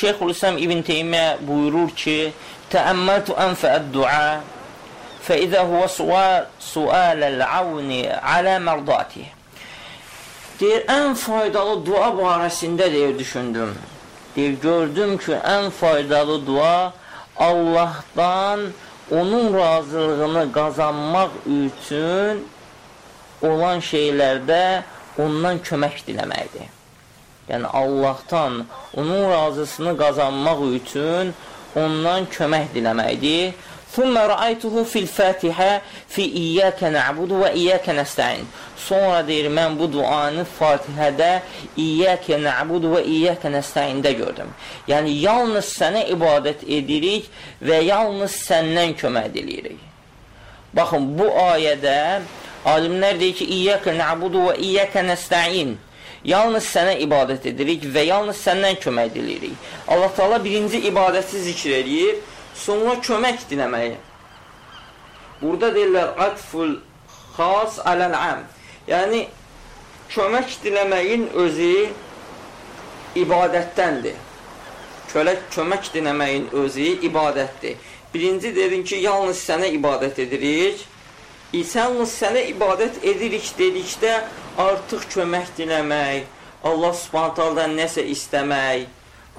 Şeyxülislam İbn Teymiyyə buyurur ki, Təəmməltu ənfəəd dua fəidə huvə sualəl avni alə mərdati. Deyir, ən faydalı dua barəsində deyir, düşündüm. Deyir, gördüm ki, ən faydalı dua Allahdan onun razılığını qazanmaq üçün olan şeylərdə ondan kömək diləməkdir. Yəni, Allahdan onun razısını qazanmaq üçün ondan kömək diləməkdir. Thumma ra'aytuhu fil Fatihə fi iyyəkə na'budu və iyyəkə nəstəin. Sonra deyir, mən bu duanı Fatihədə iyyəkə na'budu və iyyəkə nəstəində gördüm. Yəni, yalnız sənə ibadət edirik və yalnız səndən kömək edirik. Baxın, bu ayədə alimlər deyir ki, iyyəkə na'budu və iyyəkə nəstəin. Yalnız sənə ibadət edirik və yalnız səndən kömək edirik. Allah Taala birinci ibadəti zikr edir, sonra kömək diləməyi. Burada deyirlər atful xas aləl-am. Yəni kömək diləməyin özü ibadətdəndir. Kölək kömək diləməyin özü ibadətdir. Birinci dedin ki, yalnız sənə ibadət edirik. Yalnız sənə ibadət edirik dedikdə artıq kömək diləmək, Allah subhantaldan nəsə istəmək,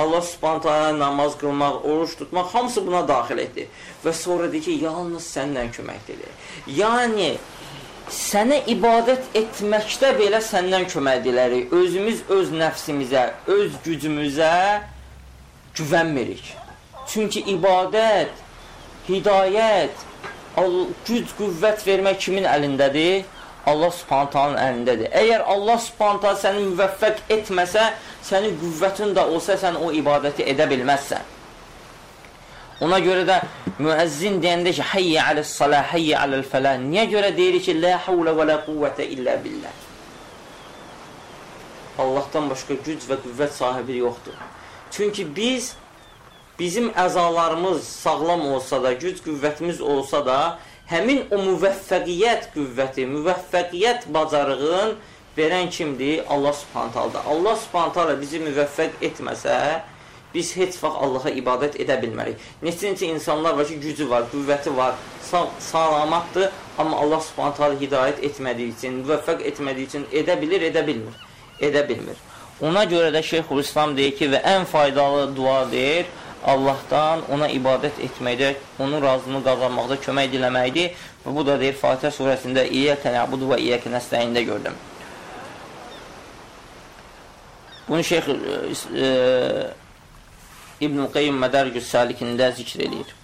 Allah subhantaldan namaz qılmaq, oruç tutmaq, hamısı buna daxil etdi. Və sonra deyir ki, yalnız səndən kömək dilir. Yəni, sənə ibadət etməkdə belə səndən kömək dilərik. Özümüz öz nəfsimizə, öz gücümüzə güvənmirik. Çünki ibadət, hidayət, güc, qüvvət vermək kimin əlindədir? Allah subhantanın əlindədir. Əgər Allah subhantan səni müvəffəq etməsə, sənin qüvvətin də olsa, sən o ibadəti edə bilməzsən. Ona görə də müəzzin deyəndə ki, həyyə aləs-salə, həyyə aləl-fələ, niyə görə deyir ki, lə havlə və lə quvvətə illə billə? Allahdan başqa güc və qüvvət sahibi yoxdur. Çünki biz, bizim əzalarımız sağlam olsa da, güc qüvvətimiz olsa da, həmin o müvəffəqiyyət qüvvəti, müvəffəqiyyət bacarığın verən kimdir? Allah subhantaldır. Allah subhantala bizi müvəffəq etməsə, biz heç vaxt Allaha ibadət edə bilmərik. Neçə-neçə insanlar var ki, gücü var, qüvvəti var, sağ, sağlamatdır, amma Allah subhantala hidayət etmədiyi üçün, müvəffəq etmədiyi üçün edə bilir, edə bilmir. Edə bilmir. Ona görə də Şeyxülislam deyir ki, və ən faydalı dua deyir, Allahdan ona ibadət etməkdə, onun razılığını qazanmaqda kömək diləməkdir. Və bu da deyir Fatihə surəsində İyyəkə nəbudu və İyyəkə nəstəyində gördüm. Bunu Şeyx e, e, İbn-i Qeym Mədərgüs Salikində zikr edir.